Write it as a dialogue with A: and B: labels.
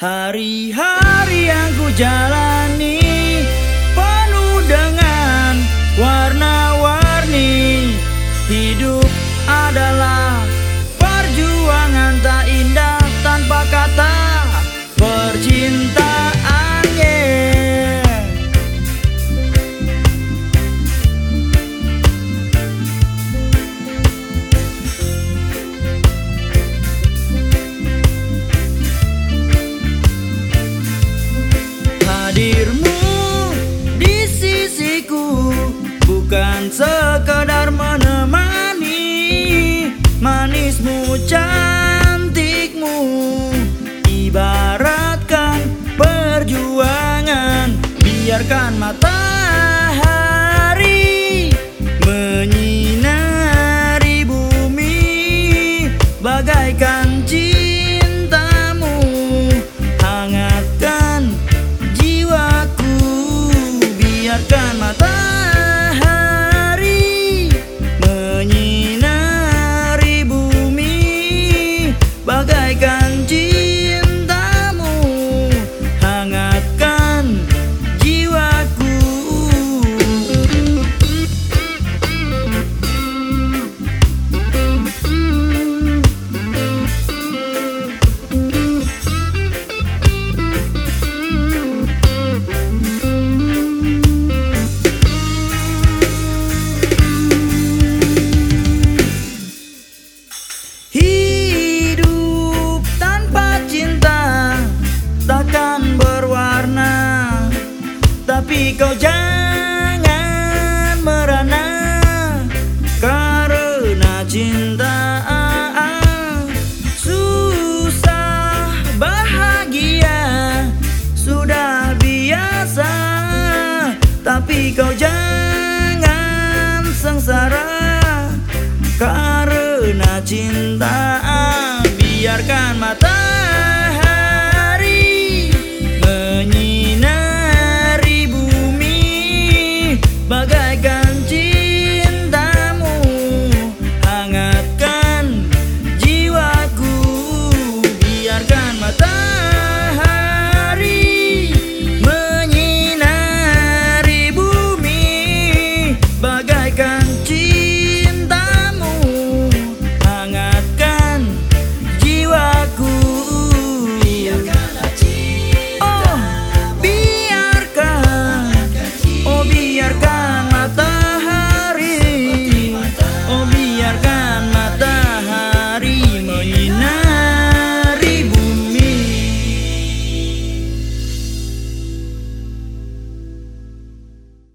A: Hari-hari yang ku jalani bukan sekedar menemani Manismu cantikmu Tapi kau jangan merana Karena cinta ah, ah. Susah bahagia Sudah biasa. Tapi kau jangan sengsara Karena cinta ah. Biarkan mata